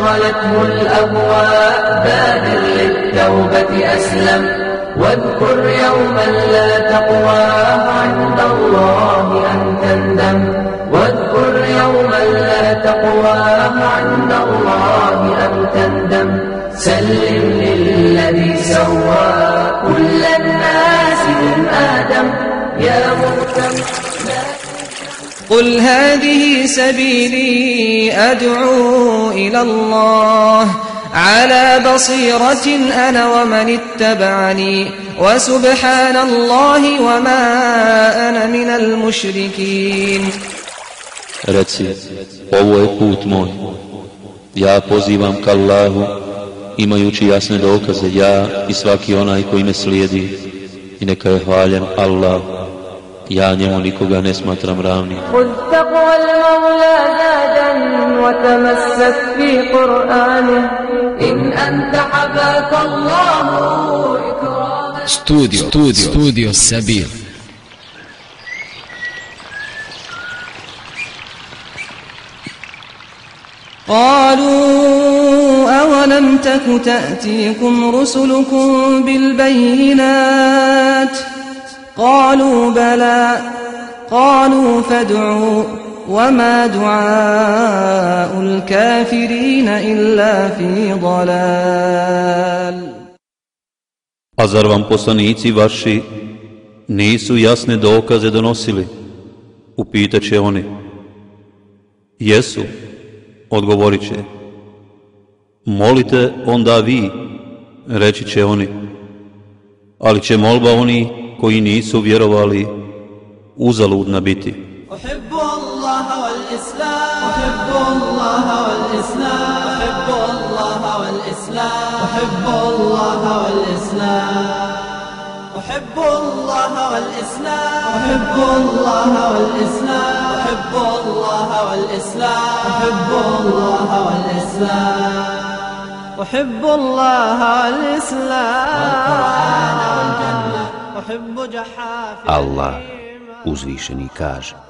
شغلته الأبواب بادر للتوبة أسلم. واذكر يوما لا تقوى عند الله أن تندم. واذكر يوما لا تقوى عند الله أن تندم. سلم للذي سوى كل الناس من آدم. يا مهتم قل هذه سبيلي أدعو إلى الله. على بصيرة أنا ومن اتبعني وسبحان الله وما أنا من المشركين Reci, ovo je put moj. Ja pozivam ka Allahu, imajući jasne dokaze, ja i svaki onaj koji me slijedi. I neka je hvaljen Allah. Ja njemu nikoga ne smatram ravnim. خذ تقوى المولى زادا وتمسك في قرآنه إن أنت حباك الله إكراما. Studio, studio, studio Sabir. قالوا أولم تك تأتيكم رسلكم بالبينات؟ قالوا بلى. قالوا فادعوا. وما دعاء الكافرين إلا في ضلال A zar vam poslanici vaši nisu jasne dokaze donosili? Upitat će oni. Jesu, odgovorit će. Molite onda vi, reći će oni. Ali će molba oni koji nisu vjerovali uzaludna biti. أحب الله والإسلام. أحب الله والإسلام. أحب الله والإسلام. أحب الله والإسلام. أحب الله والإسلام. أحب الله والإسلام. أحب الله والإسلام. أحب الله والإسلام. أحب الله والإسلام أحب جحافل Allah uzvišeni kaže.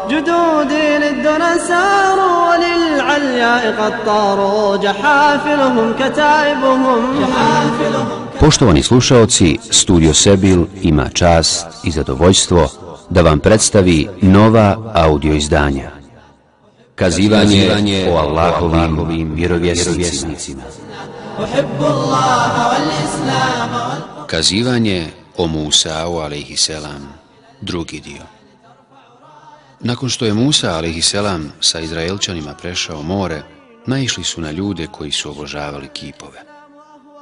جدودي للدنا ساروا وللعلياء قد طاروا جدودي للدنا ساروا وللعلياء قد طاروا جحافلهم كتائبهم جحافلهم Poštovani slušaoci, Studio Sebil ima čast i zadovoljstvo da vam predstavi nova audio izdanja. Kazivanje o Allahovim vjerovjesnicima. أحب الله والإسلام Kazivanje o Musa'u alaihisselam, drugi dio. Nakon što je Musa alaihisselam sa Izraelčanima prešao more, naišli su na ljude koji su obožavali kipove.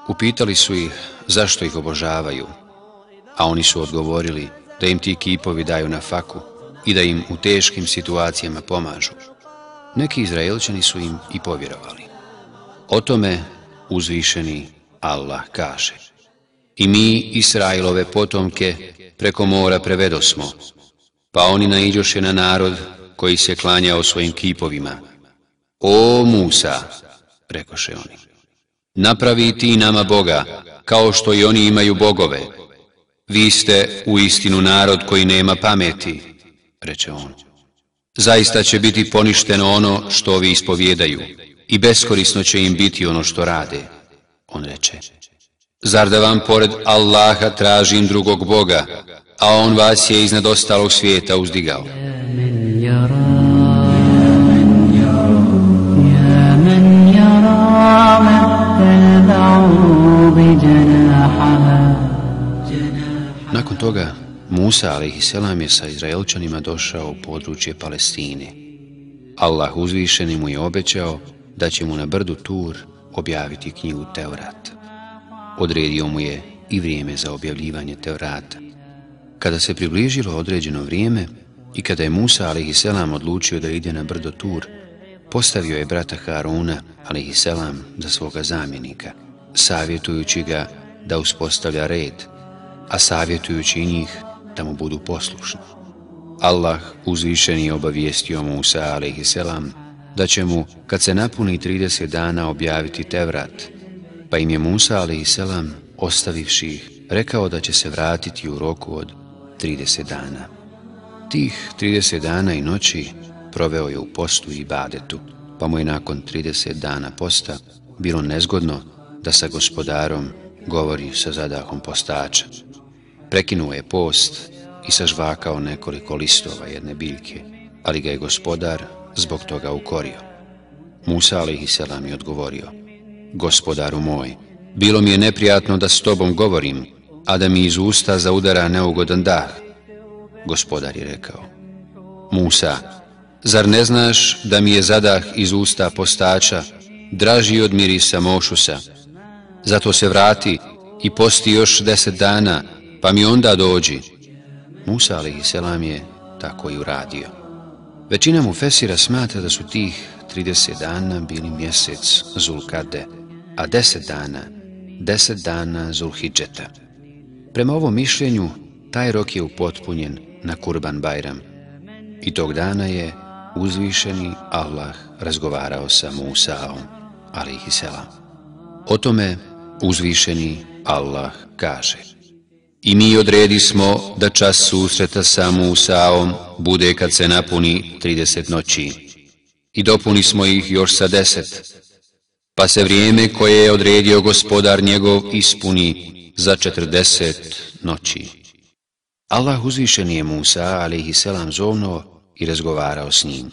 Upitali su ih zašto ih obožavaju, a oni su odgovorili da im ti kipovi daju na faku i da im u teškim situacijama pomažu. Neki Izraelčani su im i povjerovali. O tome uzvišeni Allah kaže. I mi Israilove potomke preko mora prevedosmo, pa oni naiđoše na narod koji se klanjao svojim kipovima. O Musa, rekoše oni, napravi ti nama Boga, kao što i oni imaju bogove. Vi ste u istinu narod koji nema pameti, reče on. Zaista će biti poništeno ono što ovi ispovjedaju i beskorisno će im biti ono što rade. On reče, zar da vam pored Allaha tražim drugog Boga, a on vas je iznad ostalog svijeta uzdigao. Nakon toga Musa a.s. je sa Izraelčanima došao u područje Palestine. Allah uzvišeni mu je obećao da će mu na brdu Tur objaviti knjigu Teurat. Odredio mu je i vrijeme za objavljivanje teorata. Kada se približilo određeno vrijeme i kada je Musa a.s. odlučio da ide na brdo Tur, postavio je brata Haruna a.s. za svoga zamjenika, savjetujući ga da uspostavlja red, a savjetujući njih da mu budu poslušni. Allah uzvišeni je obavijestio Musa a.s. da će mu, kad se napuni 30 dana, objaviti Tevrat, pa im je Musa a.s. ostavivši ih, rekao da će se vratiti u roku od 30 dana. Tih 30 dana i noći proveo je u postu i badetu, pa mu je nakon 30 dana posta bilo nezgodno da sa gospodarom govori sa zadahom postača. Prekinuo je post i sažvakao nekoliko listova jedne biljke, ali ga je gospodar zbog toga ukorio. Musa a.s. je odgovorio, gospodaru moj, bilo mi je neprijatno da s tobom govorim, a da mi iz usta zaudara neugodan dah. Gospodar je rekao, Musa, zar ne znaš da mi je zadah iz usta postača draži od mirisa mošusa? Zato se vrati i posti još deset dana, pa mi onda dođi. Musa a.s. je tako i uradio. Većina mu Fesira smatra da su tih 30 dana bili mjesec Zulkade, a 10 dana, 10 dana Zulhidžeta. Prema ovom mišljenju, taj rok je upotpunjen na Kurban Bajram i tog dana je uzvišeni Allah razgovarao sa Musaom, a.s. O tome uzvišeni Allah kaže I mi odredi smo da čas susreta sa Musaom bude kad se napuni 30 noći. I dopuni smo ih još sa deset. Pa se vrijeme koje je odredio gospodar njegov ispuni za 40 noći. Allah uzvišen je Musa, ali selam zovnuo i razgovarao s njim.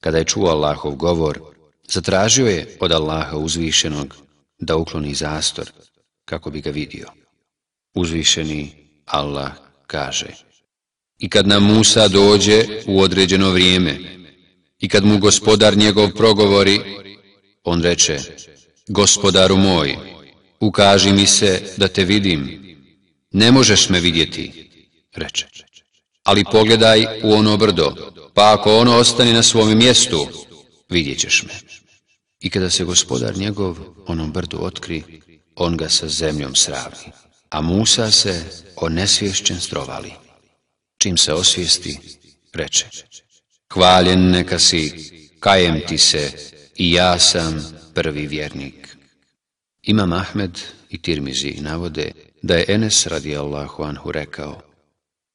Kada je čuo Allahov govor, zatražio je od Allaha uzvišenog da ukloni zastor kako bi ga vidio. Uzvišeni Allah kaže I kad nam Musa dođe u određeno vrijeme i kad mu gospodar njegov progovori, on reče Gospodaru moj, ukaži mi se da te vidim. Ne možeš me vidjeti, reče. Ali pogledaj u ono brdo, pa ako ono ostane na svom mjestu, vidjet ćeš me. I kada se gospodar njegov onom brdu otkri, on ga sa zemljom sravni a Musa se onesvješćen strovali. Čim se osvijesti, reče, hvaljen neka si, kajem ti se, i ja sam prvi vjernik. Imam Ahmed i Tirmizi navode da je Enes radijallahu anhu rekao,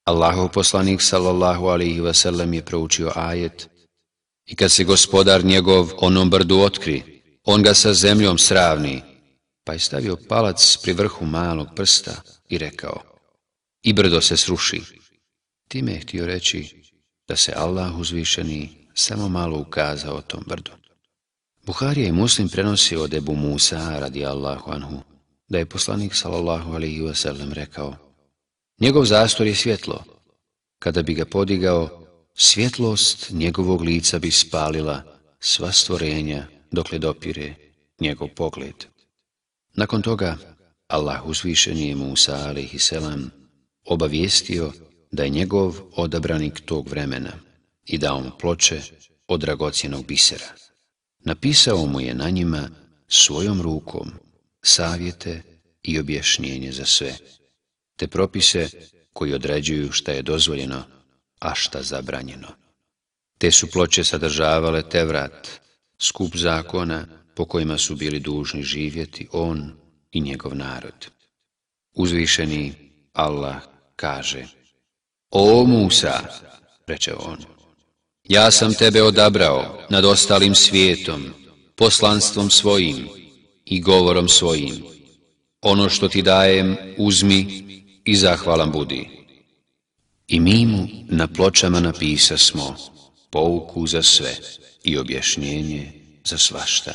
Allahov poslanik sallallahu alihi wasallam je proučio ajet i kad se gospodar njegov onom brdu otkri, on ga sa zemljom sravni, pa je stavio palac pri vrhu malog prsta i rekao, i brdo se sruši. Time je htio reći da se Allah uzvišeni samo malo ukazao tom brdu. Buharija i Muslim prenosi od Ebu Musa radi Allahu anhu, da je poslanik sallallahu alaihi wasallam rekao, njegov zastor je svjetlo, kada bi ga podigao, svjetlost njegovog lica bi spalila sva stvorenja dokle dopire njegov pogled. Nakon toga, Allah uzvišeni je Musa a.s. obavijestio da je njegov odabranik tog vremena i dao mu ploče od dragocjenog bisera. Napisao mu je na njima svojom rukom savjete i objašnjenje za sve, te propise koji određuju šta je dozvoljeno, a šta zabranjeno. Te su ploče sadržavale Tevrat, skup zakona, po kojima su bili dužni živjeti on i njegov narod. Uzvišeni Allah kaže O Musa, reče on, ja sam tebe odabrao nad ostalim svijetom, poslanstvom svojim i govorom svojim. Ono što ti dajem, uzmi i zahvalan budi. I mi mu na pločama napisa smo pouku za sve i objašnjenje za svašta.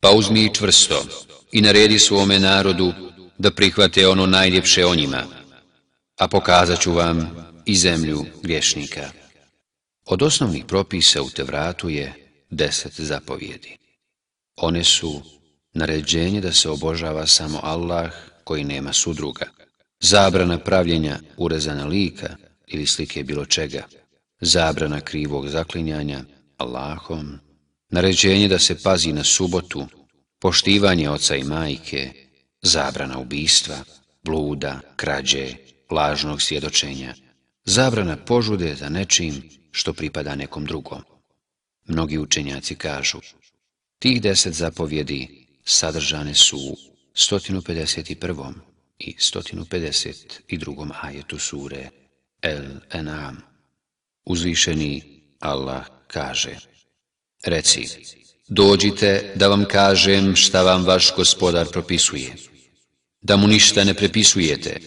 Pa uzmi čvrsto i naredi svome narodu da prihvate ono najljepše o njima, a pokazat ću vam i zemlju griješnika. Od osnovnih propisa u Tevratu je deset zapovjedi. One su naređenje da se obožava samo Allah koji nema sudruga, zabrana pravljenja urezana lika ili slike bilo čega, zabrana krivog zaklinjanja Allahom, naređenje da se pazi na subotu, poštivanje oca i majke, zabrana ubistva, bluda, krađe, lažnog svjedočenja, zabrana požude za nečim što pripada nekom drugom. Mnogi učenjaci kažu, tih deset zapovjedi sadržane su u 151. i 152. ajetu sure El Enam. Uzvišeni Allah kaže, Reci, dođite da vam kažem šta vam vaš gospodar propisuje, da mu ništa ne prepisujete,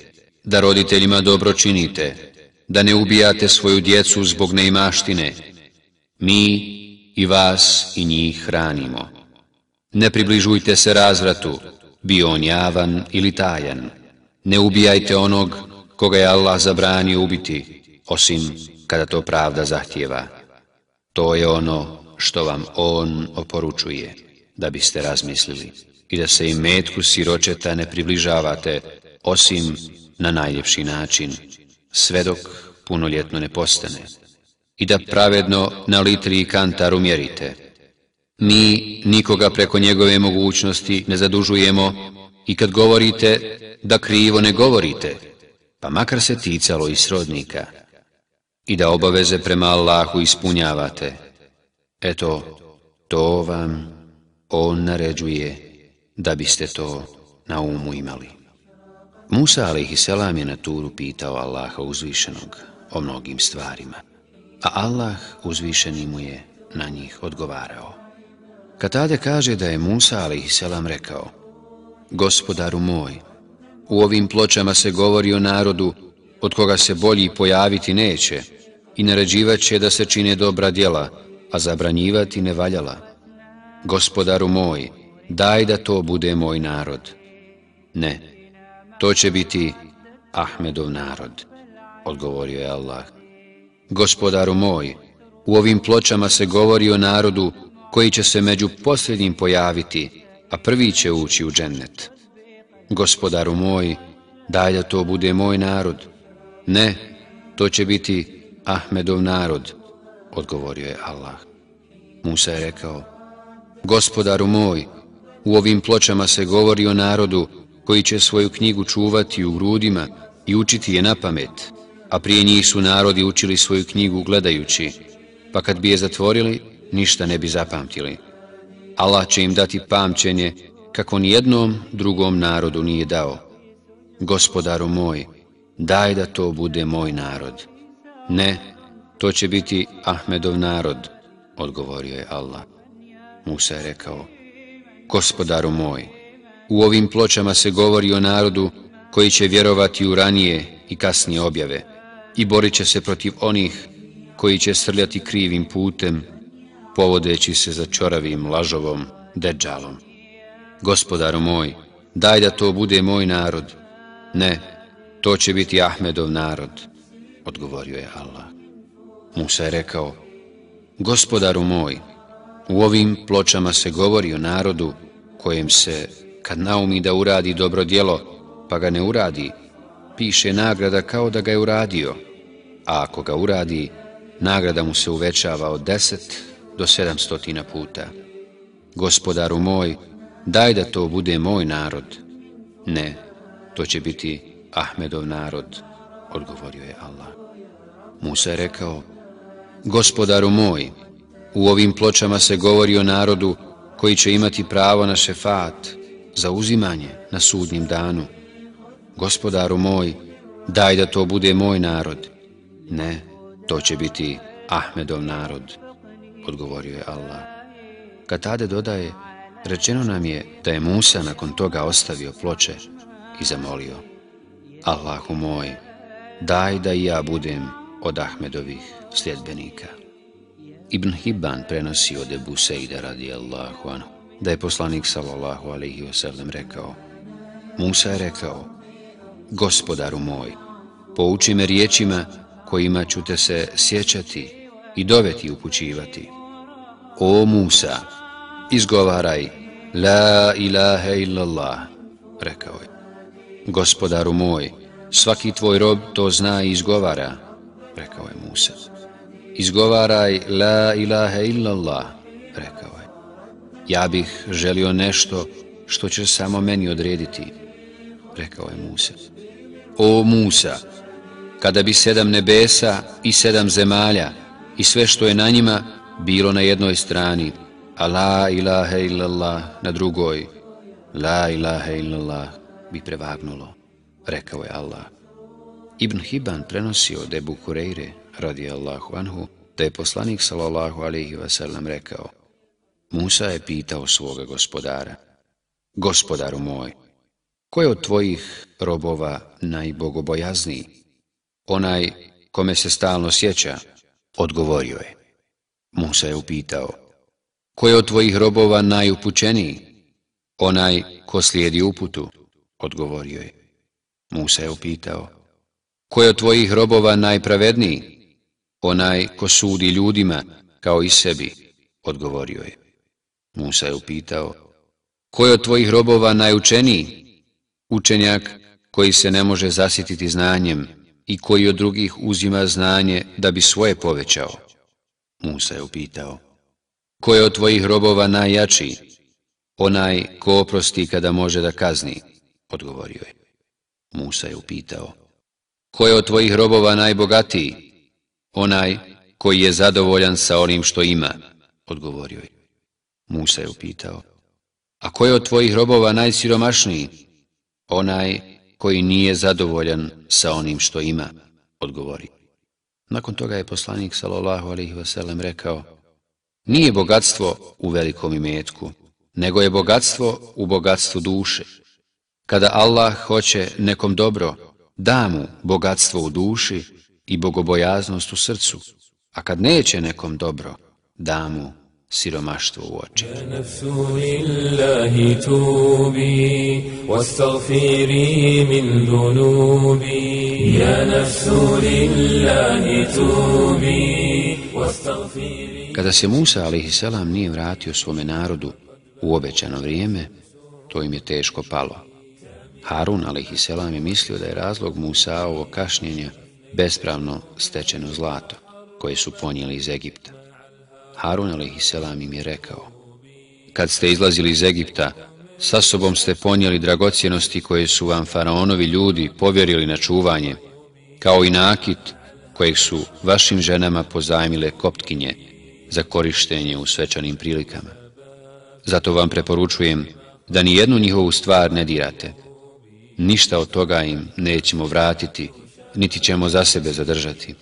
da roditeljima dobro činite, da ne ubijate svoju djecu zbog neimaštine. Mi i vas i njih hranimo. Ne približujte se razvratu, bio on javan ili tajan. Ne ubijajte onog koga je Allah zabranio ubiti, osim kada to pravda zahtjeva. To je ono što vam on oporučuje, da biste razmislili i da se i metku siročeta ne približavate, osim na najljepši način, sve dok punoljetno ne postane, i da pravedno na litri i kantar umjerite. Mi nikoga preko njegove mogućnosti ne zadužujemo i kad govorite da krivo ne govorite, pa makar se ticalo i srodnika, i da obaveze prema Allahu ispunjavate. Eto, to vam On naređuje da biste to na umu imali. Musa a.s. je na turu pitao Allaha uzvišenog o mnogim stvarima, a Allah uzvišeni mu je na njih odgovarao. Katade kaže da je Musa a.s. rekao Gospodaru moj, u ovim pločama se govori o narodu od koga se bolji pojaviti neće i naređivat će da se čine dobra djela, a zabranjivati ne valjala. Gospodaru moj, daj da to bude moj narod. Ne, to će biti Ahmedov narod, odgovorio je Allah. Gospodaru moj, u ovim pločama se govori o narodu koji će se među posljednjim pojaviti, a prvi će ući u džennet. Gospodaru moj, daj da to bude moj narod. Ne, to će biti Ahmedov narod, odgovorio je Allah. Musa je rekao, Gospodaru moj, u ovim pločama se govori o narodu koji će svoju knjigu čuvati u grudima i učiti je na pamet, a prije njih su narodi učili svoju knjigu gledajući, pa kad bi je zatvorili, ništa ne bi zapamtili. Allah će im dati pamćenje kako nijednom drugom narodu nije dao. Gospodaru moj, daj da to bude moj narod. Ne, to će biti Ahmedov narod, odgovorio je Allah. Musa je rekao, Gospodaru moj, u ovim pločama se govori o narodu koji će vjerovati u ranije i kasnije objave i borit će se protiv onih koji će srljati krivim putem, povodeći se za čoravim lažovom deđalom. Gospodaru moj, daj da to bude moj narod. Ne, to će biti Ahmedov narod, odgovorio je Allah. Musa je rekao, Gospodaru moj, u ovim pločama se govori o narodu kojem se, kad naumi da uradi dobro djelo, pa ga ne uradi, piše nagrada kao da ga je uradio, a ako ga uradi, nagrada mu se uvećava od deset do sedamstotina puta. Gospodaru moj, daj da to bude moj narod. Ne, to će biti Ahmedov narod, odgovorio je Allah. Musa je rekao, Gospodaru moj, u ovim pločama se govori o narodu koji će imati pravo na šefat, za uzimanje na sudnjim danu. Gospodaru moj, daj da to bude moj narod. Ne, to će biti Ahmedov narod, odgovorio je Allah. Katade dodaje, rečeno nam je da je Musa nakon toga ostavio ploče i zamolio. Allahu moj, daj da i ja budem od Ahmedovih sljedbenika. Ibn Hibban prenosi od Ebu Sejda radijallahu anhu, da je poslanik sallallahu alaihi wasallam rekao Musa je rekao Gospodaru moj, pouči me riječima kojima ću te se sjećati i doveti upućivati. O Musa, izgovaraj La ilaha illallah, rekao je. Gospodaru moj, svaki tvoj rob to zna i izgovara, rekao je Musa. Izgovaraj La ilaha illallah. Ja bih želio nešto što će samo meni odrediti, rekao je Musa. O Musa, kada bi sedam nebesa i sedam zemalja i sve što je na njima bilo na jednoj strani, a la ilaha illallah na drugoj, la ilaha illallah bi prevagnulo, rekao je Allah. Ibn Hibban prenosi od Ebu Hureyre, radi Allahu anhu, da je poslanik sallallahu alaihi wasallam rekao, Musa je pitao svoga gospodara, gospodaru moj, ko je od tvojih robova najbogobojazniji? Onaj kome se stalno sjeća, odgovorio je. Musa je upitao, ko je od tvojih robova najupućeniji? Onaj ko slijedi uputu, odgovorio je. Musa je upitao, ko je od tvojih robova najpravedniji? Onaj ko sudi ljudima kao i sebi, odgovorio je. Musa je upitao, ko je od tvojih robova najučeniji? Učenjak koji se ne može zasititi znanjem i koji od drugih uzima znanje da bi svoje povećao. Musa je upitao, ko je od tvojih robova najjači? Onaj ko oprosti kada može da kazni, odgovorio je. Musa je upitao, ko je od tvojih robova najbogatiji? Onaj koji je zadovoljan sa onim što ima, odgovorio je. Musa je upitao, a ko je od tvojih robova najsiromašniji? Onaj koji nije zadovoljan sa onim što ima, odgovori. Nakon toga je poslanik sallallahu alaihi wasallam rekao, nije bogatstvo u velikom imetku, nego je bogatstvo u bogatstvu duše. Kada Allah hoće nekom dobro, da mu bogatstvo u duši i bogobojaznost u srcu, a kad neće nekom dobro, da mu siromaštvo u oči. Kada se Musa a.s. nije vratio svome narodu u obećano vrijeme, to im je teško palo. Harun a.s. je mislio da je razlog Musa ovo kašnjenja bespravno stečeno zlato koje su ponijeli iz Egipta. Harun a.s. im je rekao, kad ste izlazili iz Egipta, sa sobom ste ponijeli dragocjenosti koje su vam faraonovi ljudi povjerili na čuvanje, kao i nakit kojeg su vašim ženama pozajmile koptkinje za korištenje u svečanim prilikama. Zato vam preporučujem da ni jednu njihovu stvar ne dirate. Ništa od toga im nećemo vratiti, niti ćemo za sebe zadržati.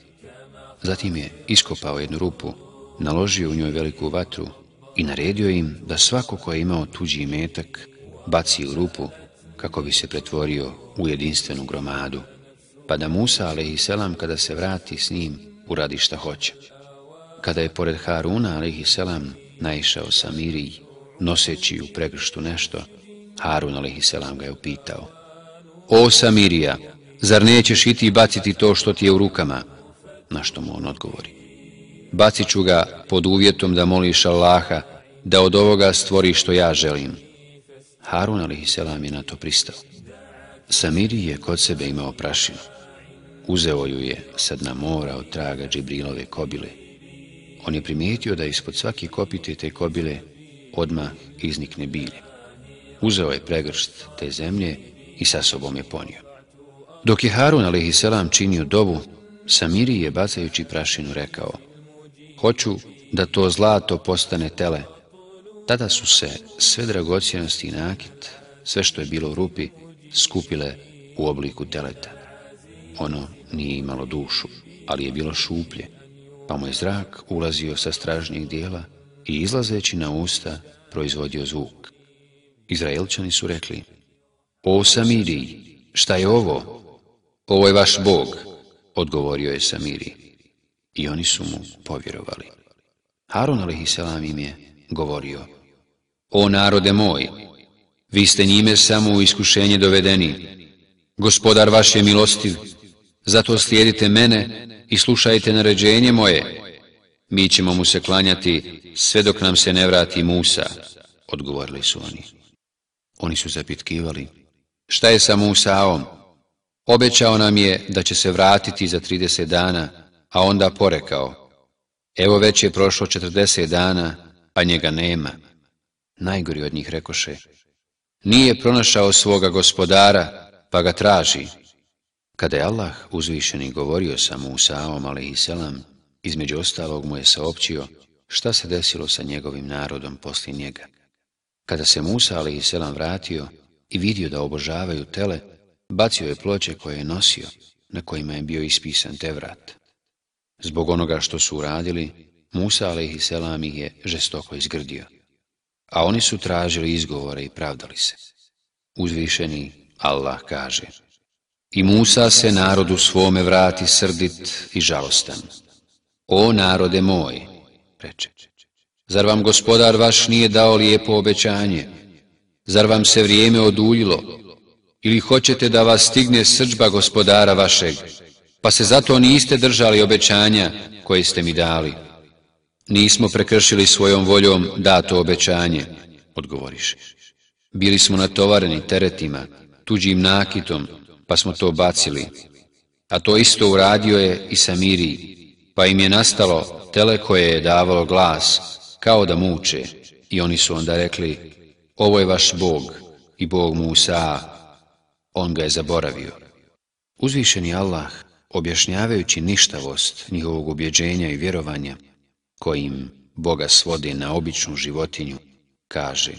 Zatim je iskopao jednu rupu, naložio u njoj veliku vatru i naredio im da svako ko je imao tuđi imetak baci u rupu kako bi se pretvorio u jedinstvenu gromadu, pa da Musa, a.s. kada se vrati s njim, uradi šta hoće. Kada je pored Haruna, a.s. naišao Samirij, noseći u pregrštu nešto, Harun, a.s. ga je upitao, O Samirija, zar nećeš i ti baciti to što ti je u rukama? Na što mu on odgovori. Bacit ću ga pod uvjetom da moliš Allaha da od ovoga stvori što ja želim. Harun a.s. je na to pristao. Samiri je kod sebe imao prašinu. Uzeo ju je sad na mora od traga Džibrilove kobile. On je primijetio da ispod svake kopite te kobile odma iznikne bilje. Uzeo je pregršt te zemlje i sa sobom je ponio. Dok je Harun a.s. činio dobu, Samiri je bacajući prašinu rekao Hoću da to zlato postane tele. Tada su se sve dragocijenosti i nakit, sve što je bilo u rupi, skupile u obliku teleta. Ono nije imalo dušu, ali je bilo šuplje, pa mu je zrak ulazio sa stražnjeg dijela i izlazeći na usta proizvodio zvuk. Izraelčani su rekli, O Samiri, šta je ovo? Ovo je vaš Bog, odgovorio je Samiri. I oni su mu povjerovali. Harun a.s. im je govorio, O narode moj, vi ste njime samo u iskušenje dovedeni. Gospodar vaš je milostiv, zato slijedite mene i slušajte naređenje moje. Mi ćemo mu se klanjati sve dok nam se ne vrati Musa, odgovorili su oni. Oni su zapitkivali, šta je sa Musaom? Obećao nam je da će se vratiti za 30 dana, a onda porekao, evo već je prošlo 40 dana, a njega nema. Najgori od njih rekoše, nije pronašao svoga gospodara, pa ga traži. Kada je Allah uzvišeni govorio sa Musaom, ali i selam, između ostalog mu je saopćio šta se desilo sa njegovim narodom poslije njega. Kada se Musa, ali i selam, vratio i vidio da obožavaju tele, bacio je ploče koje je nosio, na kojima je bio ispisan Tevrat. Zbog onoga što su uradili, Musa, selam, ih je žestoko izgrdio. A oni su tražili izgovore i pravdali se. Uzvišeni Allah kaže I Musa se narodu svome vrati srdit i žalostan. O narode moj, reče, zar vam gospodar vaš nije dao lijepo obećanje? Zar vam se vrijeme oduljilo? Ili hoćete da vas stigne srđba gospodara vašeg, pa se zato niste držali obećanja koje ste mi dali? Nismo prekršili svojom voljom dato obećanje, odgovoriše. Bili smo natovareni teretima, tuđim nakitom, pa smo to bacili. A to isto uradio je i Samiriji, pa im je nastalo tele koje je davalo glas, kao da muče, i oni su onda rekli, ovo je vaš Bog i Bog Musa, on ga je zaboravio. Uzvišeni Allah, objašnjavajući ništavost njihovog ubjeđenja i vjerovanja, kojim Boga svodi na običnu životinju, kaže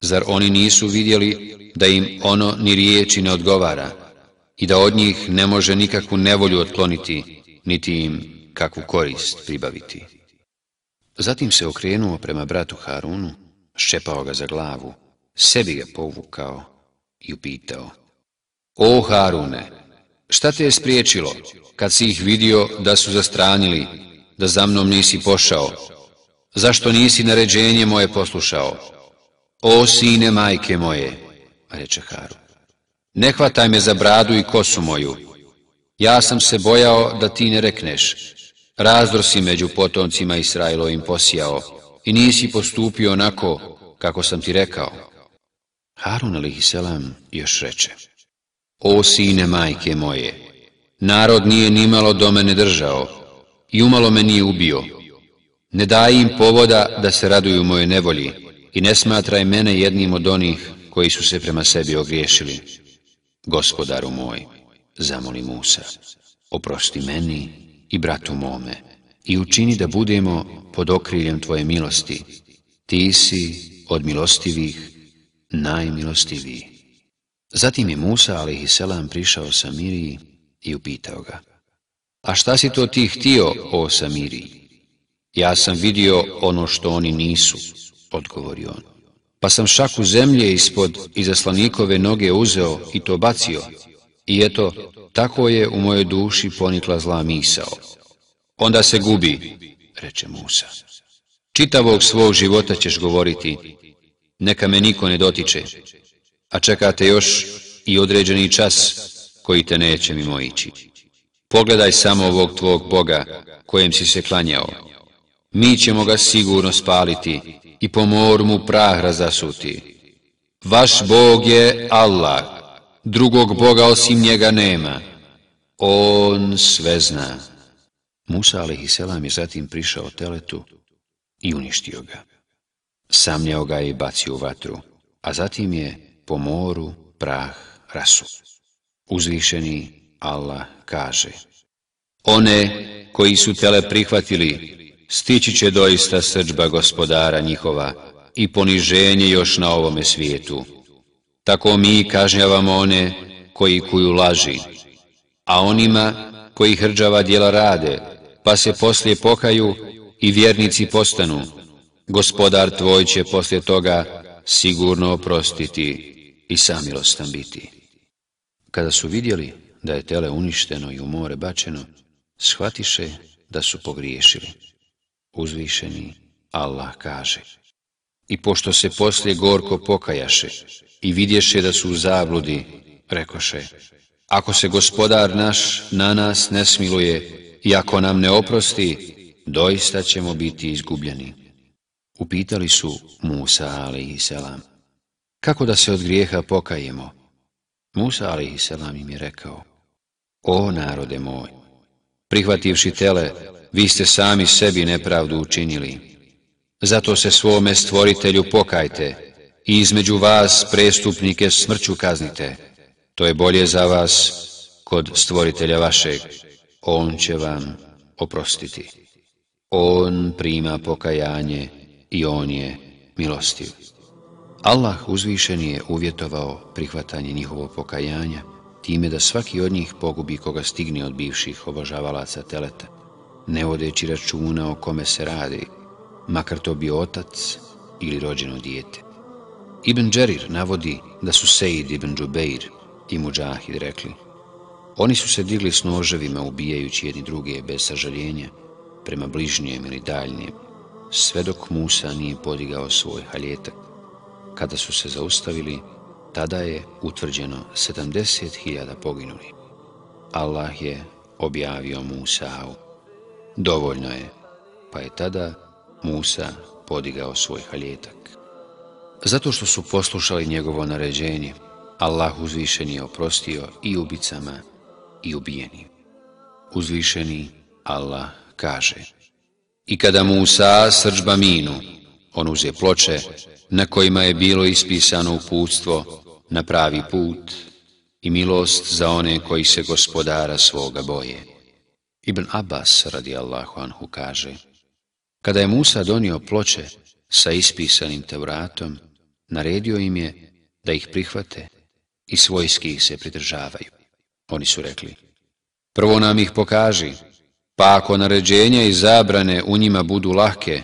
Zar oni nisu vidjeli da im ono ni riječi ne odgovara i da od njih ne može nikakvu nevolju otkloniti, niti im kakvu korist pribaviti. Zatim se okrenuo prema bratu Harunu, ščepao ga za glavu, sebi ga povukao i upitao. O Harune, šta te je spriječilo kad si ih vidio da su zastranili, da za mnom nisi pošao? Zašto nisi naređenje moje poslušao? O sine majke moje, reče Harun, ne hvataj me za bradu i kosu moju. Ja sam se bojao da ti ne rekneš, razdor si među potomcima Israilovim posijao i nisi postupio onako kako sam ti rekao. Harun a.s. još reče, O sine majke moje, narod nije nimalo do mene držao i umalo me nije ubio. Ne daj im povoda da se raduju moje nevolji i ne smatraj mene jednim od onih koji su se prema sebi ogriješili. Gospodaru moj, zamoli Musa, oprosti meni i bratu mome i učini da budemo pod okriljem Tvoje milosti. Ti si od milostivih najmilostiviji. Zatim je Musa, ali prišao Samiriji i upitao ga. A šta si to ti htio, o Samiriji? Ja sam vidio ono što oni nisu, odgovorio on. Pa sam šaku zemlje ispod izaslanikove noge uzeo i to bacio. I eto, tako je u mojoj duši ponikla zla misao. Onda se gubi, reče Musa. Čitavog svog života ćeš govoriti, neka me niko ne dotiče, a čekate još i određeni čas koji te neće mimo ići. Pogledaj samo ovog tvog Boga kojem si se klanjao. Mi ćemo ga sigurno spaliti i po moru mu prah razasuti. Vaš Bog je Allah, drugog Boga osim njega nema. On sve zna. Musa a.s. je zatim prišao teletu i uništio ga. Samljao ga i bacio u vatru, a zatim je po moru prah rasu. Uzvišeni Allah kaže One koji su tele prihvatili, stići će doista srđba gospodara njihova i poniženje još na ovome svijetu. Tako mi kažnjavamo one koji kuju laži, a onima koji hrđava djela rade, pa se poslije pokaju i vjernici postanu. Gospodar tvoj će poslije toga sigurno oprostiti i samilostan biti. Kada su vidjeli da je tele uništeno i u more bačeno, shvatiše da su pogriješili. Uzvišeni Allah kaže I pošto se poslije gorko pokajaše i vidješe da su u zabludi, rekoše Ako se gospodar naš na nas ne smiluje i ako nam ne oprosti, doista ćemo biti izgubljeni. Upitali su Musa a.s. Kako da se od grijeha pokajemo? Musa a.s. im je rekao, O narode moj, prihvativši tele, vi ste sami sebi nepravdu učinili. Zato se svome stvoritelju pokajte i između vas prestupnike smrću kaznite. To je bolje za vas kod stvoritelja vašeg. On će vam oprostiti. On prima pokajanje i on je milostiv. Allah uzvišen je uvjetovao prihvatanje njihovog pokajanja time da svaki od njih pogubi koga stigne od bivših obožavalaca teleta, ne vodeći računa o kome se radi, makar to bio otac ili rođeno dijete. Ibn Đerir navodi da su Sejid ibn Džubeir i Mujahid rekli Oni su se digli s noževima ubijajući jedni druge bez sažaljenja prema bližnjem ili daljnjem, sve dok Musa nije podigao svoj haljetak. Kada su se zaustavili, tada je utvrđeno 70.000 poginuli. Allah je objavio Musa'u. Dovoljno je, pa je tada Musa podigao svoj haljetak. Zato što su poslušali njegovo naređenje, Allah uzvišeni je oprostio i ubicama i ubijenim. Uzvišeni Allah kaže I kada Musa srđba minu, on uze ploče na kojima je bilo ispisano uputstvo na pravi put i milost za one koji se gospodara svoga boje. Ibn Abbas radi Allahu anhu kaže Kada je Musa donio ploče sa ispisanim Tevratom, naredio im je da ih prihvate i svojski ih se pridržavaju. Oni su rekli, prvo nam ih pokaži, pa ako naređenja i zabrane u njima budu lahke,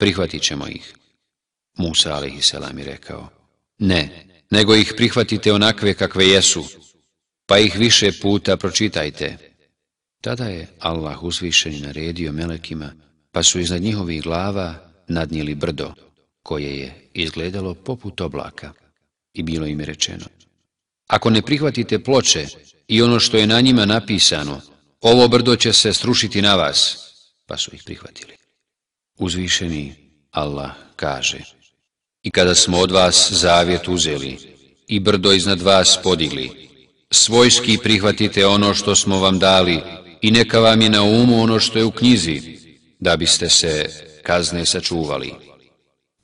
prihvatit ćemo ih. Musa a.s. je rekao, ne, nego ih prihvatite onakve kakve jesu, pa ih više puta pročitajte. Tada je Allah uzvišeni naredio melekima, pa su iznad njihovih glava nadnijeli brdo, koje je izgledalo poput oblaka i bilo im rečeno. Ako ne prihvatite ploče i ono što je na njima napisano, ovo brdo će se strušiti na vas, pa su ih prihvatili. Uzvišeni Allah kaže, i kada smo od vas zavjet uzeli i brdo iznad vas podigli, svojski prihvatite ono što smo vam dali i neka vam je na umu ono što je u knjizi, da biste se kazne sačuvali.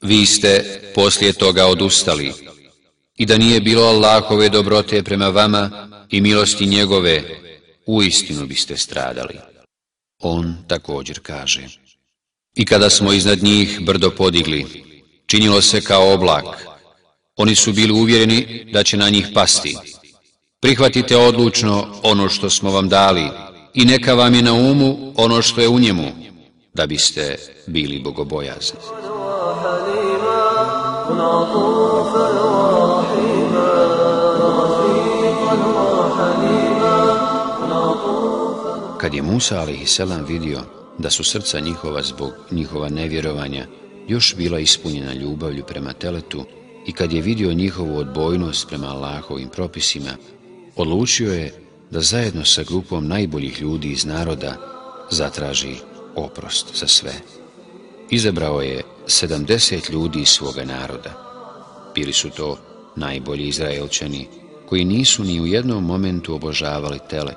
Vi ste poslije toga odustali i da nije bilo Allahove dobrote prema vama i milosti njegove, u istinu biste stradali. On također kaže, i kada smo iznad njih brdo podigli, činilo se kao oblak, oni su bili uvjereni da će na njih pasti. Prihvatite odlučno ono što smo vam dali i neka vam je na umu ono što je u njemu, da biste bili bogobojazni. Kad je Musa a.s. vidio da su srca njihova zbog njihova nevjerovanja još bila ispunjena ljubavlju prema teletu i kad je vidio njihovu odbojnost prema Allahovim propisima, odlučio je da zajedno sa grupom najboljih ljudi iz naroda zatraži oprost za sve. Izabrao je sedamdeset ljudi iz svoga naroda. Bili su to najbolji Izraelčani, koji nisu ni u jednom momentu obožavali tele,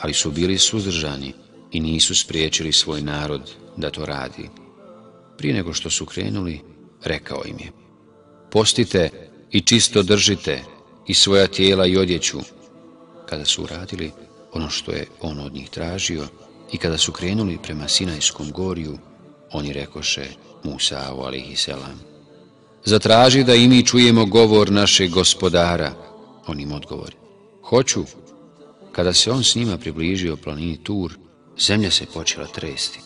ali su bili suzdržani i nisu spriječili svoj narod da to radi. Prije nego što su krenuli, rekao im je, postite i čisto držite i svoja tijela i odjeću. Kada su uradili ono što je on od njih tražio i kada su krenuli prema Sinajskom goriju, oni rekoše Musa'u alaihisselam, zatraži da i mi čujemo govor našeg gospodara. On im odgovori, hoću. Kada se on s njima približio planini Tur, zemlja se počela tresti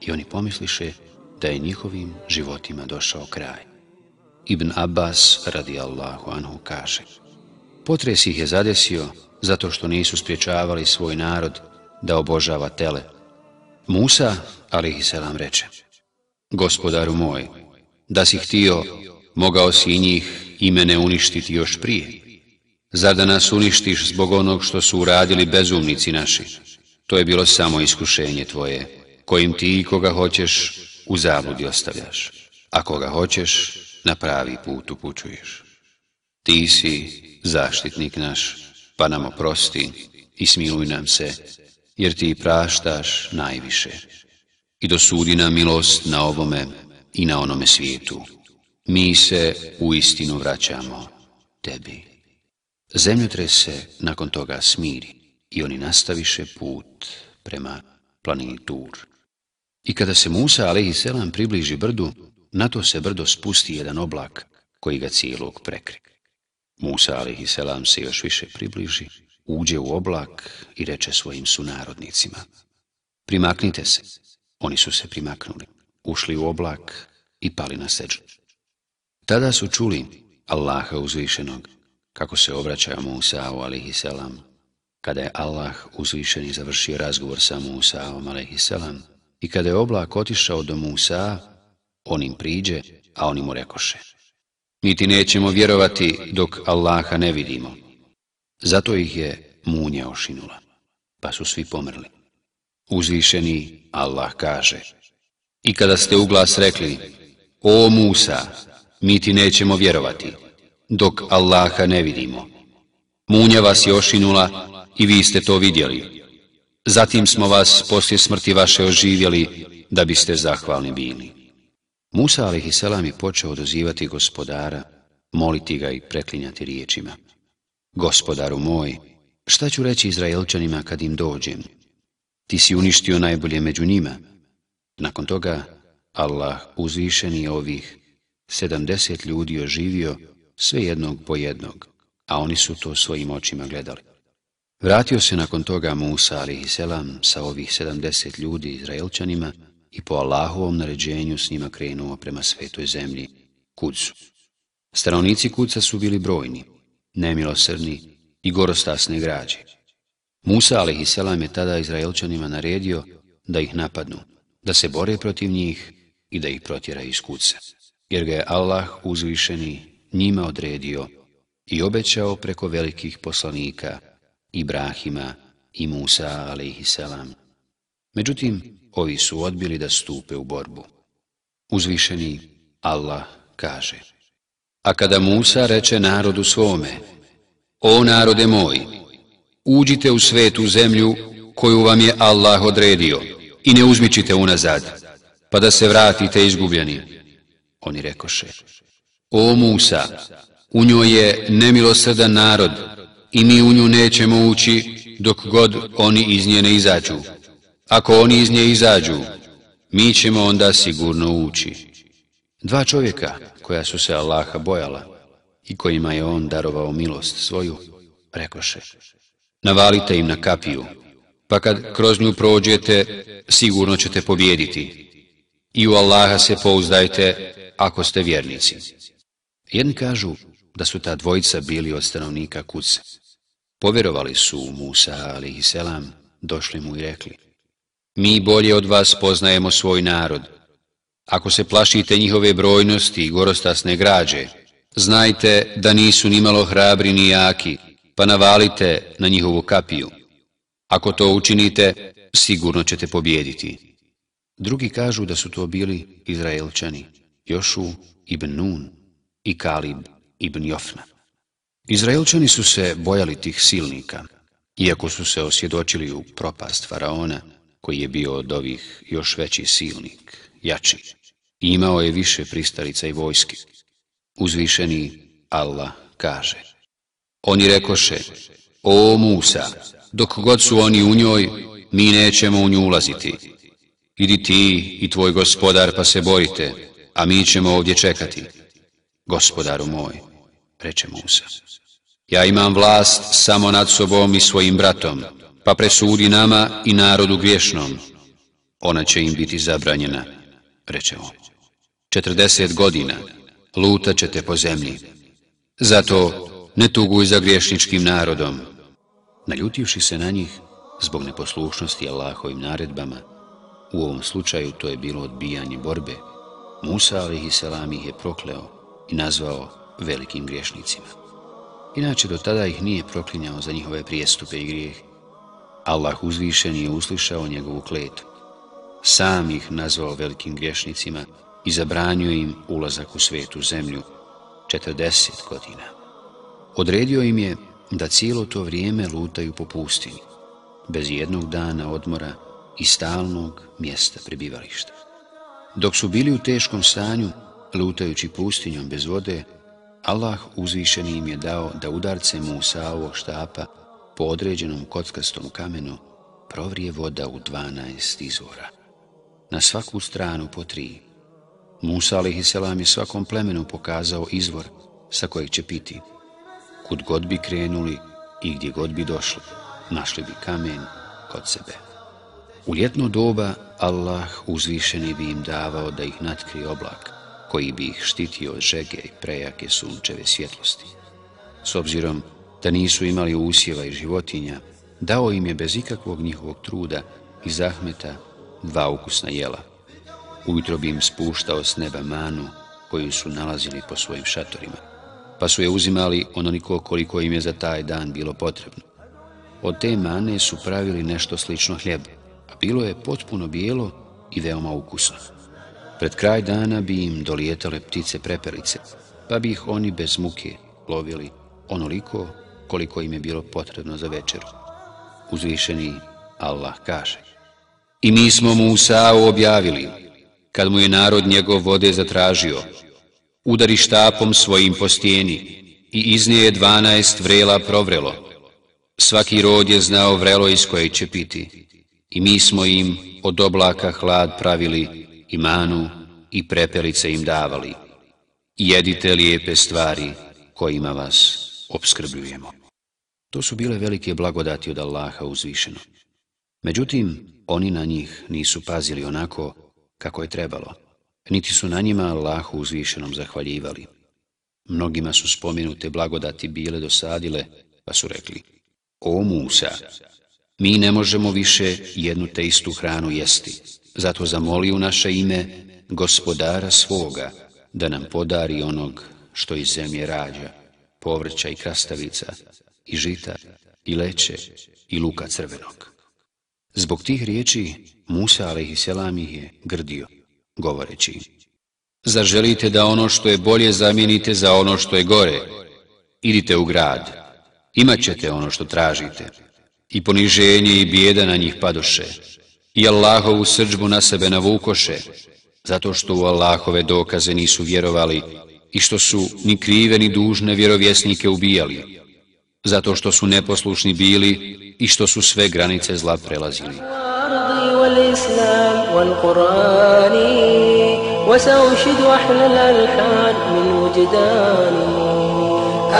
i oni pomisliše da je njihovim životima došao kraj. Ibn Abbas radi Allahu anhu kaže Potres ih je zadesio zato što nisu spriječavali svoj narod da obožava tele. Musa, alaihisselam, reče Gospodaru moj, da si htio, mogao si i njih i mene uništiti još prije. Zar da nas uništiš zbog onog što su uradili bezumnici naši? To je bilo samo iskušenje tvoje kojim ti koga hoćeš u zabludi ostavljaš, a koga hoćeš na pravi put upućuješ. Ti si zaštitnik naš, pa nam oprosti i smiluj nam se, jer ti praštaš najviše. I dosudi nam milost na ovome i na onome svijetu. Mi se u istinu vraćamo tebi. Zemljotres se nakon toga smiri i oni nastaviše put prema planini Tur. I kada se Musa a.s. približi brdu, na to se brdo spusti jedan oblak koji ga cijelog prekri. Musa a.s. se još više približi, uđe u oblak i reče svojim sunarodnicima. Primaknite se. Oni su se primaknuli, ušli u oblak i pali na seđu. Tada su čuli Allaha uzvišenog, kako se obraća Musa'u a.s. Kada je Allah uzvišeni završio razgovor sa Musa'om a.s. i kada je oblak otišao do Musa, on im priđe, a oni mu rekoše. Mi ti nećemo vjerovati dok Allaha ne vidimo. Zato ih je munja ošinula, pa su svi pomrli. Uzvišeni Allah kaže. I kada ste u glas rekli, o Musa, mi ti nećemo vjerovati, dok Allaha ne vidimo. Munja vas je ošinula i vi ste to vidjeli. Zatim smo vas poslije smrti vaše oživjeli, da biste zahvalni bili. Musa a.s. je počeo dozivati gospodara, moliti ga i preklinjati riječima. Gospodaru moj, šta ću reći Izraelčanima kad im dođem? Ti si uništio najbolje među njima. Nakon toga, Allah uzvišeni ovih sedamdeset ljudi oživio, sve jednog po jednog, a oni su to svojim očima gledali. Vratio se nakon toga Musa a.s. sa ovih sedamdeset ljudi Izraelčanima i po Allahovom naređenju s njima krenuo prema svetoj zemlji, Kudsu. Stanovnici Kudca su bili brojni, nemilosrdni i gorostasne građe. Musa a.s. je tada Izraelčanima naredio da ih napadnu, da se bore protiv njih i da ih protjera iz Kudca, jer ga je Allah uzvišeni njima odredio i obećao preko velikih poslanika Ibrahima i Musa a.s. Međutim, ovi su odbili da stupe u borbu. Uzvišeni Allah kaže A kada Musa reče narodu svome O narode moj, uđite u svetu zemlju koju vam je Allah odredio i ne uzmičite unazad, pa da se vratite izgubljeni. Oni rekoše O Musa, u njoj je nemilosrdan narod i mi u nju nećemo ući dok god oni iz nje ne izađu. Ako oni iz nje izađu, mi ćemo onda sigurno ući. Dva čovjeka koja su se Allaha bojala i kojima je on darovao milost svoju, rekoše, navalite im na kapiju, pa kad kroz nju prođete, sigurno ćete pobjediti. I u Allaha se pouzdajte ako ste vjernici. Jedni kažu da su ta dvojica bili od stanovnika kuce. Povjerovali su Musa, ali i selam, došli mu i rekli, mi bolje od vas poznajemo svoj narod. Ako se plašite njihove brojnosti i gorostasne građe, znajte da nisu nimalo hrabri ni jaki, pa navalite na njihovu kapiju. Ako to učinite, sigurno ćete pobjediti. Drugi kažu da su to bili Izraelčani, Jošu ibn Nun i Kalib ibn Jofna. Izraelčani su se bojali tih silnika, iako su se osjedočili u propast faraona, koji je bio od ovih još veći silnik, jači. Imao je više pristalica i vojski. Uzvišeni Allah kaže. Oni rekoše, o Musa, dok god su oni u njoj, mi nećemo u nju ulaziti. Idi ti i tvoj gospodar pa se borite, a mi ćemo ovdje čekati. Gospodaru moj, reče Musa, ja imam vlast samo nad sobom i svojim bratom, pa presudi nama i narodu griješnom. Ona će im biti zabranjena, reče on. Četrdeset godina lutat ćete po zemlji. Zato ne tuguj za griješničkim narodom. Naljutivši se na njih, zbog neposlušnosti Allahovim naredbama, u ovom slučaju to je bilo odbijanje borbe, Musa a.s. ih je prokleo i nazvao velikim griješnicima. Inače, do tada ih nije proklinjao za njihove prijestupe i grijeh. Allah uzvišen je uslišao njegovu kletu. sam ih nazvao velikim griješnicima i zabranio im ulazak u svetu zemlju 40 godina. Odredio im je da cijelo to vrijeme lutaju po pustinji, bez jednog dana odmora i stalnog mjesta prebivališta. Dok su bili u teškom stanju, lutajući pustinjom bez vode, Allah uzvišeni im je dao da udarce Musaovog štapa po određenom kockastom kamenu provrije voda u 12 izvora. Na svaku stranu po tri. Musa a.s. je svakom plemenu pokazao izvor sa kojeg će piti. Kud god bi krenuli i gdje god bi došli, našli bi kamen kod sebe. U ljetno doba Allah uzvišeni bi im davao da ih natkrije oblak, koji bi ih štitio od žege i prejake sunčeve svjetlosti. S obzirom da nisu imali usjeva i životinja, dao im je bez ikakvog njihovog truda i zahmeta dva ukusna jela. Ujutro bi im spuštao s neba manu koju su nalazili po svojim šatorima, pa su je uzimali onoliko koliko im je za taj dan bilo potrebno. Od te mane su pravili nešto slično hljebu, a bilo je potpuno bijelo i veoma ukusno. Pred kraj dana bi im dolijetale ptice prepelice, pa bi ih oni bez muke lovili onoliko koliko im je bilo potrebno za večeru. Uzvišeni Allah kaže I mi smo Musa'u objavili, kad mu je narod njegov vode zatražio, udari štapom svojim po stijeni i iz nje je dvanaest vrela provrelo. Svaki rod je znao vrelo iz koje će piti. I mi smo im od oblaka hlad pravili i manu i prepelice im davali. Jedite lijepe stvari kojima vas obskrbljujemo. To su bile velike blagodati od Allaha uzvišeno. Međutim, oni na njih nisu pazili onako kako je trebalo, niti su na njima Allahu uzvišenom zahvaljivali. Mnogima su spomenute blagodati bile dosadile, pa su rekli, O Musa, mi ne možemo više jednu te istu hranu jesti, zato zamoli u naše ime gospodara svoga da nam podari onog što iz zemlje rađa, povrća i krastavica, i žita, i leće, i luka crvenog. Zbog tih riječi Musa a.s. ih je grdio, govoreći Zar želite da ono što je bolje zamijenite za ono što je gore? Idite u grad, imat ćete ono što tražite. I poniženje i bijeda na njih padoše I Allahovu srđbu na sebe navukoše, zato što u Allahove dokaze nisu vjerovali i što su ni krive ni dužne vjerovjesnike ubijali zato što su neposlušni bili i što su sve granice zla prelazili. وسأنشد أحلى الألحان من وجداني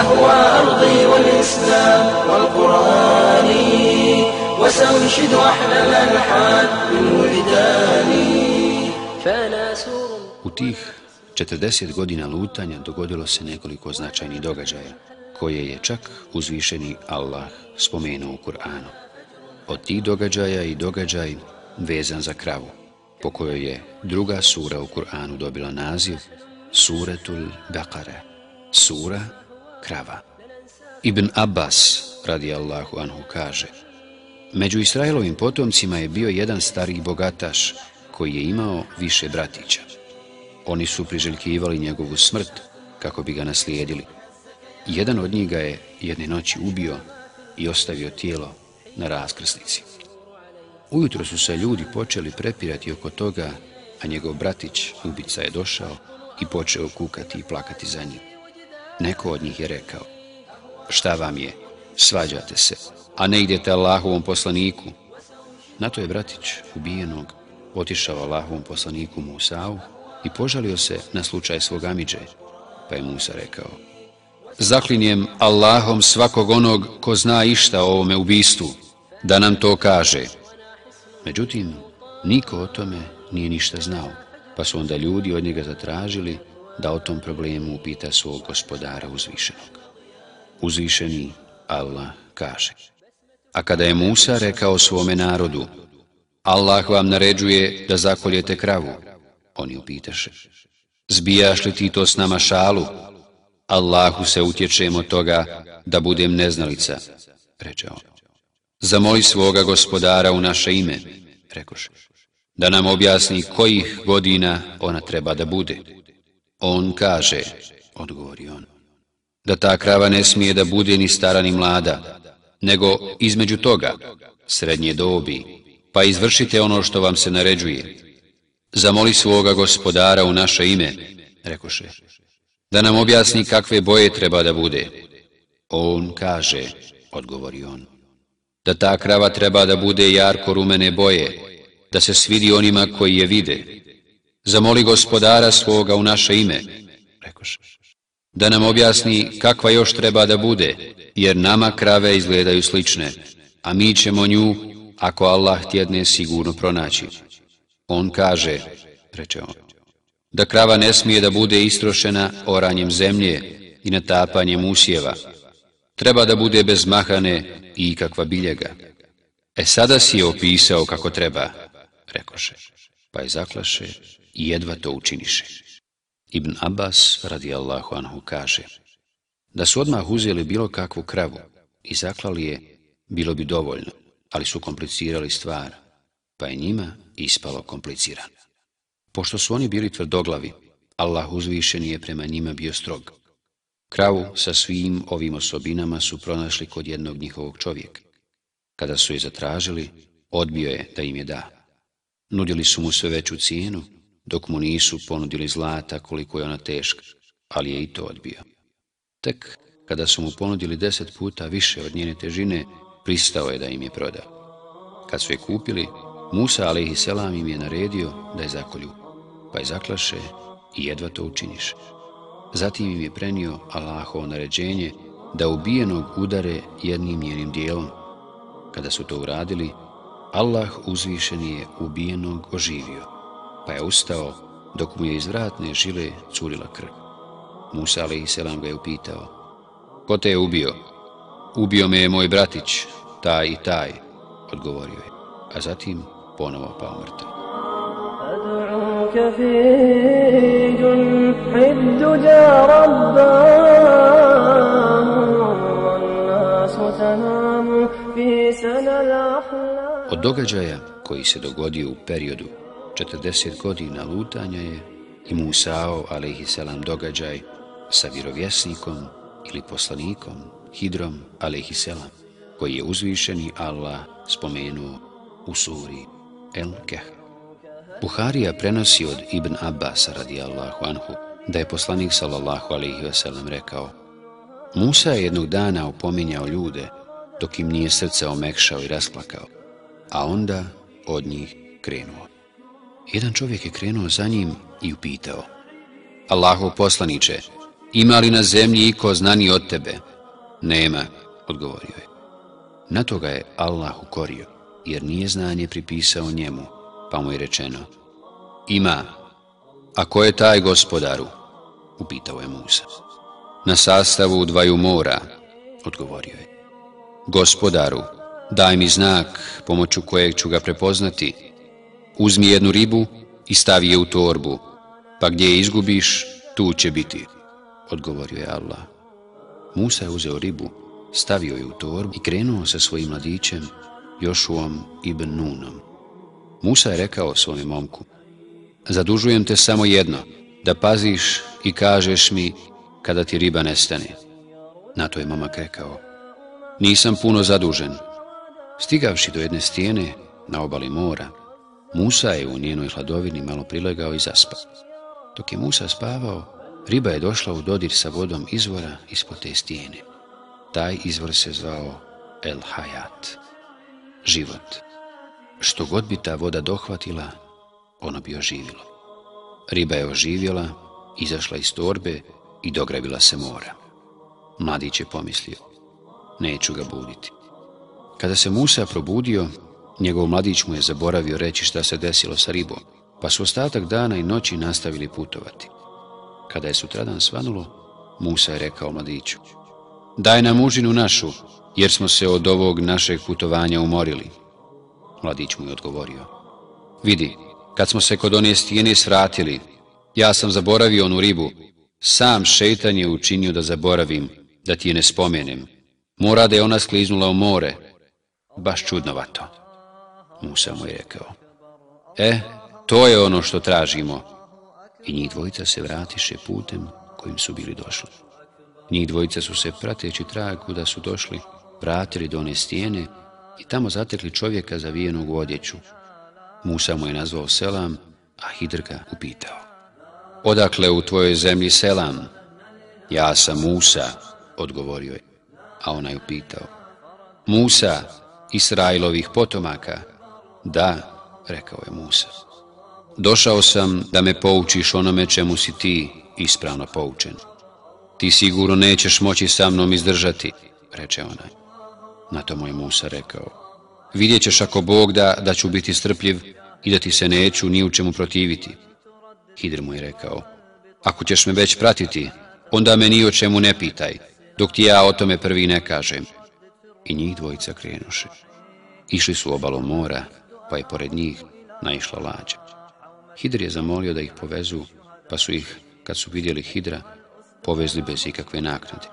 أهوى أرضي والإسلام والقرآن وسأنشد أحلى الألحان من وجداني فأنا سور U tih 40 godina lutanja dogodilo se nekoliko značajnih događaja koje je čak uzvišeni Allah spomenuo u Kur'anu. Od tih događaja i događaj vezan za kravu, po kojoj je druga sura u Kur'anu dobila naziv Suretul Baqara, sura krava. Ibn Abbas, radi Allahu anhu, kaže Među Israelovim potomcima je bio jedan starih bogataš koji je imao više bratića. Oni su priželjkivali njegovu smrt kako bi ga naslijedili. Jedan od njih ga je jedne noći ubio i ostavio tijelo na raskrsnici. Ujutro su se ljudi počeli prepirati oko toga, a njegov bratić, ubica, je došao i počeo kukati i plakati za njim. Neko od njih je rekao, šta vam je, svađate se, a ne idete Allahovom poslaniku. Na to je bratić ubijenog otišao Allahovom poslaniku Musa'u i požalio se na slučaj svog amiđe, pa je Musa rekao, zaklinjem Allahom svakog onog ko zna išta o ovome ubistvu, da nam to kaže. Međutim, niko o tome nije ništa znao, pa su onda ljudi od njega zatražili da o tom problemu upita svog gospodara uzvišenog. Uzvišeni Allah kaže. A kada je Musa rekao svome narodu, Allah vam naređuje da zakoljete kravu, oni upitaše, zbijaš li ti to s nama šalu, Allahu se utječem od toga da budem neznalica, reče on. Zamoli svoga gospodara u naše ime, rekoše. da nam objasni kojih godina ona treba da bude. On kaže, odgovori on, da ta krava ne smije da bude ni stara ni mlada, nego između toga, srednje dobi, pa izvršite ono što vam se naređuje. Zamoli svoga gospodara u naše ime, rekoše, da nam objasni kakve boje treba da bude. On kaže, odgovori on, da ta krava treba da bude jarko rumene boje, da se svidi onima koji je vide. Zamoli gospodara svoga u naše ime, rekoše, da nam objasni kakva još treba da bude, jer nama krave izgledaju slične, a mi ćemo nju, ako Allah tjedne, sigurno pronaći. On kaže, reče on, da krava ne smije da bude istrošena oranjem zemlje i natapanjem usjeva. Treba da bude bez mahane i kakva biljega. E sada si je opisao kako treba, rekoše, pa je zaklaše i jedva to učiniše. Ibn Abbas, radi Allahu anhu, kaže, da su odmah uzeli bilo kakvu kravu i zaklali je, bilo bi dovoljno, ali su komplicirali stvar, pa je njima ispalo komplicirano. Pošto su oni bili tvrdoglavi, Allah uzvišen je prema njima bio strog. Kravu sa svim ovim osobinama su pronašli kod jednog njihovog čovjeka. Kada su je zatražili, odbio je da im je da. Nudili su mu sve veću cijenu, dok mu nisu ponudili zlata koliko je ona teška, ali je i to odbio. Tek kada su mu ponudili deset puta više od njene težine, pristao je da im je proda. Kad su je kupili, Musa selam im je naredio da je zakolju, pa je zaklaše i jedva to učiniše. Zatim im je prenio Allahovo naređenje da ubijenog udare jednim njenim dijelom. Kada su to uradili, Allah uzvišeni je ubijenog oživio, pa je ustao dok mu je iz vratne žile curila krv. Musa selam ga je upitao, ko te je ubio? Ubio me je moj bratić, taj i taj, odgovorio je, a zatim ponovo pao mrtav. Od događaja koji se dogodio u periodu 40 godina lutanja je i Musao, alaihissalam, događaj sa vjerovjesnikom ili poslanikom, Hidrom, alaihissalam, koji je uzvišeni Allah spomenuo u suri El Kehf. Buharija prenosi od Ibn Abbasa radijallahu anhu da je poslanik sallallahu alaihi wasallam rekao Musa je jednog dana opominjao ljude dok im nije srce omekšao i rasplakao, a onda od njih krenuo. Jedan čovjek je krenuo za njim i upitao Allahu poslaniče, ima li na zemlji iko znani od tebe? Nema, odgovorio je. Na to ga je Allah ukorio, jer nije znanje pripisao njemu, pa mu je rečeno, ima, a ko je taj gospodaru? Upitao je Musa. Na sastavu dvaju mora, odgovorio je. Gospodaru, daj mi znak pomoću kojeg ću ga prepoznati. Uzmi jednu ribu i stavi je u torbu, pa gdje je izgubiš, tu će biti, odgovorio je Allah. Musa je uzeo ribu, stavio je u torbu i krenuo sa svojim mladićem, Jošuom ibn Nunom. Musa je rekao svome momku, zadužujem te samo jedno, da paziš i kažeš mi kada ti riba nestane. Na to je momak rekao, nisam puno zadužen. Stigavši do jedne stijene na obali mora, Musa je u njenoj hladovini malo prilegao i zaspao. Dok je Musa spavao, riba je došla u dodir sa vodom izvora ispod te stijene. Taj izvor se zvao El Hayat, život. Što god bi ta voda dohvatila, ono bi oživilo. Riba je oživjela, izašla iz torbe i dogravila se mora. Mladić je pomislio, neću ga buditi. Kada se Musa probudio, njegov mladić mu je zaboravio reći šta se desilo sa ribom, pa su ostatak dana i noći nastavili putovati. Kada je sutradan svanulo, Musa je rekao mladiću, daj nam užinu našu, jer smo se od ovog našeg putovanja umorili. Mladić mu je odgovorio, vidi, kad smo se kod one stijene svratili, ja sam zaboravio onu ribu, sam šeitan je učinio da zaboravim, da ti je ne spomenem. Mora da je ona skliznula u more, baš čudnovato. Musa mu je rekao, E, to je ono što tražimo. I njih dvojica se vratiše putem kojim su bili došli. Njih dvojica su se, prateći trag kuda su došli, vratili do one stijene i tamo zatekli čovjeka zavijenog u odjeću. Musa mu je nazvao Selam, a Hidr ga upitao. Odakle u tvojoj zemlji Selam? Ja sam Musa, odgovorio je, a ona je upitao. Musa, Israilovih potomaka? Da, rekao je Musa. Došao sam da me poučiš onome čemu si ti ispravno poučen. Ti sigurno nećeš moći sa mnom izdržati, reče ona. Na to moj Musa rekao. Vidjet ćeš ako Bog da, da ću biti strpljiv i da ti se neću ni u čemu protiviti. Hidr mu je rekao. Ako ćeš me već pratiti, onda me ni o čemu ne pitaj, dok ti ja o tome prvi ne kažem. I njih dvojica krenuše. Išli su obalom mora, pa je pored njih naišla lađa. Hidr je zamolio da ih povezu, pa su ih, kad su vidjeli Hidra, povezli bez ikakve naknade.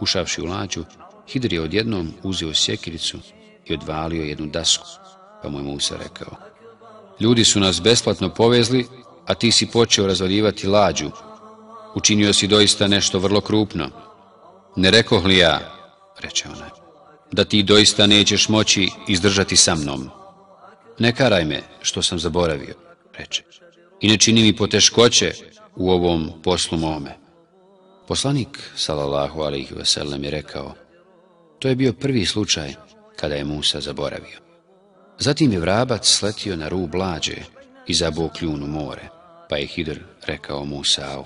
Ušavši u lađu, Hidr je odjednom uzeo sjekiricu i odvalio jednu dasku, pa mu je Musa rekao. Ljudi su nas besplatno povezli, a ti si počeo razvaljivati lađu. Učinio si doista nešto vrlo krupno. Ne rekoh li ja, reče ona, da ti doista nećeš moći izdržati sa mnom. Ne karaj me što sam zaboravio, reče, i ne čini mi poteškoće u ovom poslu mome. Poslanik, salallahu alaihi wasallam, je rekao, to je bio prvi slučaj kada je Musa zaboravio. Zatim je vrabac sletio na rub lađe i zabuo kljunu more, pa je Hidr rekao Musa'u,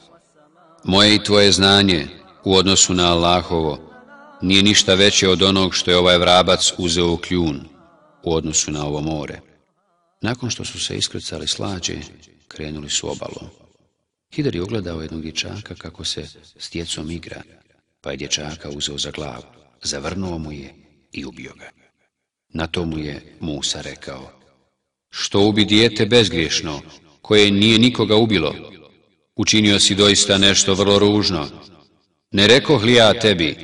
moje i tvoje znanje u odnosu na Allahovo nije ništa veće od onog što je ovaj vrabac uzeo u kljun u odnosu na ovo more. Nakon što su se iskrcali slađe, krenuli su obalom. Hidar je ugledao jednog dječaka kako se s djecom igra, pa je dječaka uzeo za glavu, zavrnuo mu je i ubio ga. Na to mu je Musa rekao, što ubi dijete bezgriješno, koje nije nikoga ubilo, učinio si doista nešto vrlo ružno. Ne rekoh li ja tebi,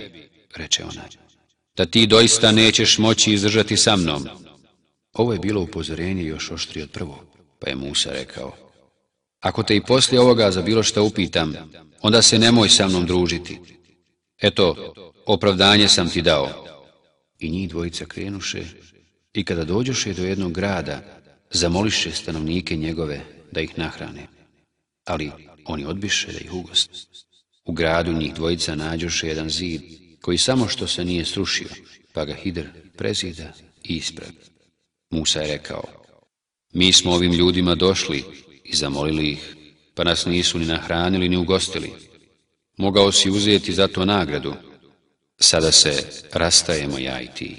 reče ona, da ti doista nećeš moći izdržati sa mnom. Ovo je bilo upozorenje još oštri od prvog, pa je Musa rekao, ako te i poslije ovoga za bilo što upitam, onda se nemoj sa mnom družiti. Eto, opravdanje sam ti dao. I njih dvojica krenuše i kada dođoše do jednog grada, zamoliše stanovnike njegove da ih nahrane. Ali oni odbiše da ih ugost. U gradu njih dvojica nađoše jedan zid koji samo što se nije srušio, pa ga Hidr prezida i ispravi. Musa je rekao, mi smo ovim ljudima došli i zamolili ih, pa nas nisu ni nahranili ni ugostili. Mogao si uzeti za to nagradu. Sada se rastajemo ja i ti,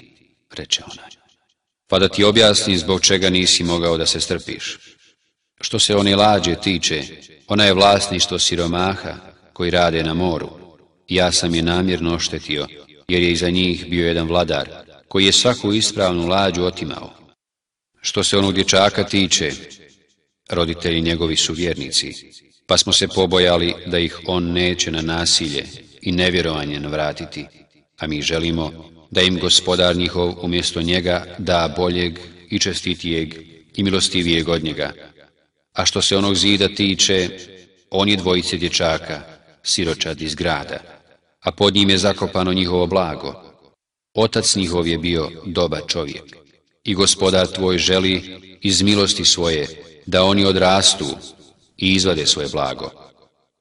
reče ona. Pa da ti objasnim zbog čega nisi mogao da se strpiš. Što se one lađe tiče, ona je vlasništvo siromaha koji rade na moru. Ja sam je namjerno oštetio, jer je iza njih bio jedan vladar, koji je svaku ispravnu lađu otimao. Što se onog dječaka tiče, roditelji njegovi su vjernici, pa smo se pobojali da ih on neće na nasilje i nevjerovanje navratiti, a mi želimo da im gospodar njihov umjesto njega da boljeg i čestitijeg i milostivijeg od njega. A što se onog zida tiče, on je dvojice dječaka, siročad iz grada, a pod njim je zakopano njihovo blago. Otac njihov je bio dobar čovjek i gospodar tvoj želi iz milosti svoje da oni odrastu i izvade svoje blago.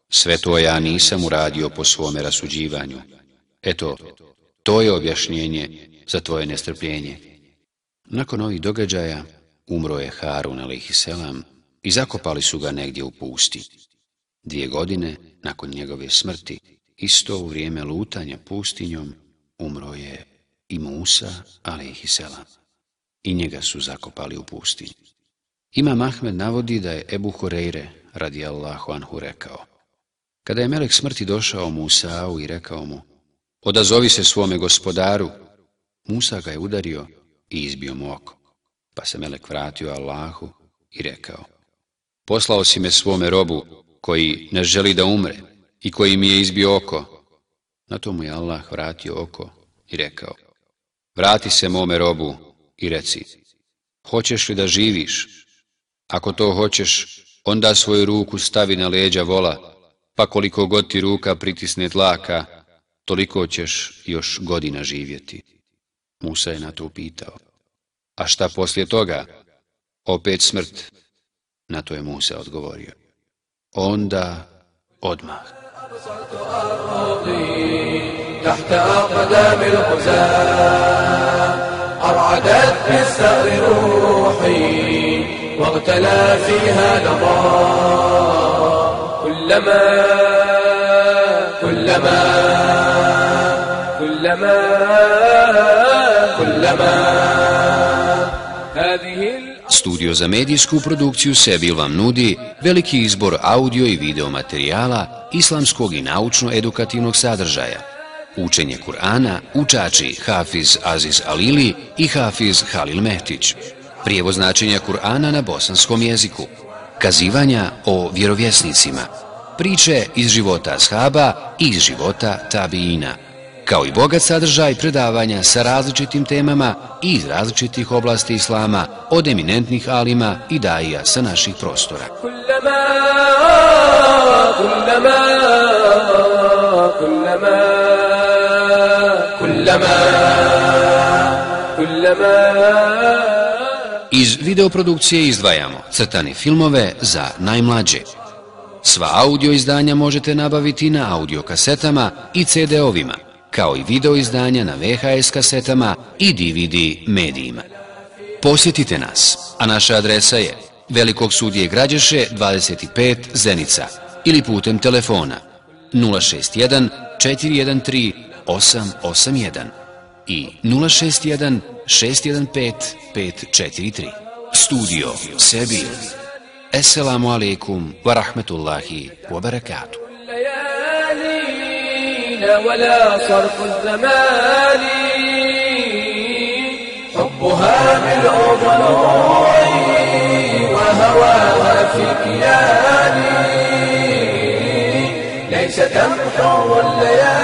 Sve to ja nisam uradio po svome rasuđivanju. Eto, to je objašnjenje za tvoje nestrpljenje. Nakon ovih događaja umro je Harun a.s. i zakopali su ga negdje u pusti. Dvije godine nakon njegove smrti, isto u vrijeme lutanja pustinjom, umro je i Musa a.s. I njega su zakopali u pustinji. Imam Ahmed navodi da je Ebu Hureyre, radi Allahu anhu, rekao. Kada je melek smrti došao Musa'u i rekao mu, odazovi se svome gospodaru, Musa ga je udario i izbio mu oko. Pa se melek vratio Allahu i rekao, poslao si me svome robu koji ne želi da umre i koji mi je izbio oko. Na to mu je Allah vratio oko i rekao, vrati se mome robu i reci, hoćeš li da živiš? Ako to hoćeš, onda svoju ruku stavi na leđa vola, pa koliko god ti ruka pritisne tlaka, toliko ćeš još godina živjeti. Musa je na to upitao. A šta poslije toga? Opet smrt. Na to je Musa odgovorio. Onda odmah. تحت أقدام الغزاة أرعدت بالثأر روحي واغتلى فيها لظى كلما كلما كلما كلما هذه ال- Studio za medijsku produkciju Sebil vam nudi veliki izbor audio i video materijala islamskog i naučno-edukativnog sadržaja. Učenje Kur'ana, učači Hafiz Aziz Alili i Hafiz Halil Mehtić. Prijevoz značenja Kur'ana na bosanskom jeziku. Kazivanja o vjerovjesnicima. Priče iz života ashaba i iz života tabiina kao i bogat sadržaj predavanja sa različitim temama i iz različitih oblasti islama od eminentnih alima i daija sa naših prostora. كلما كلما كلما كلما كلما Iz videoprodukcije izdvajamo crtane filmove za najmlađe. Sva audio izdanja možete nabaviti na audio kasetama i CD-ovima, kao i video izdanja na VHS kasetama i DVD medijima. Posjetite nas, a naša adresa je Velikog sudije Građeše 25 Zenica ili putem telefona 061 413 881 i 061 615 543. Studio Sebil. Esselamu alaikum wa rahmetullahi wa barakatuh. ليالينا ولا صرف الزمان حبها ملء ضلوعي وهواها في كياني ليس تمحو الليالي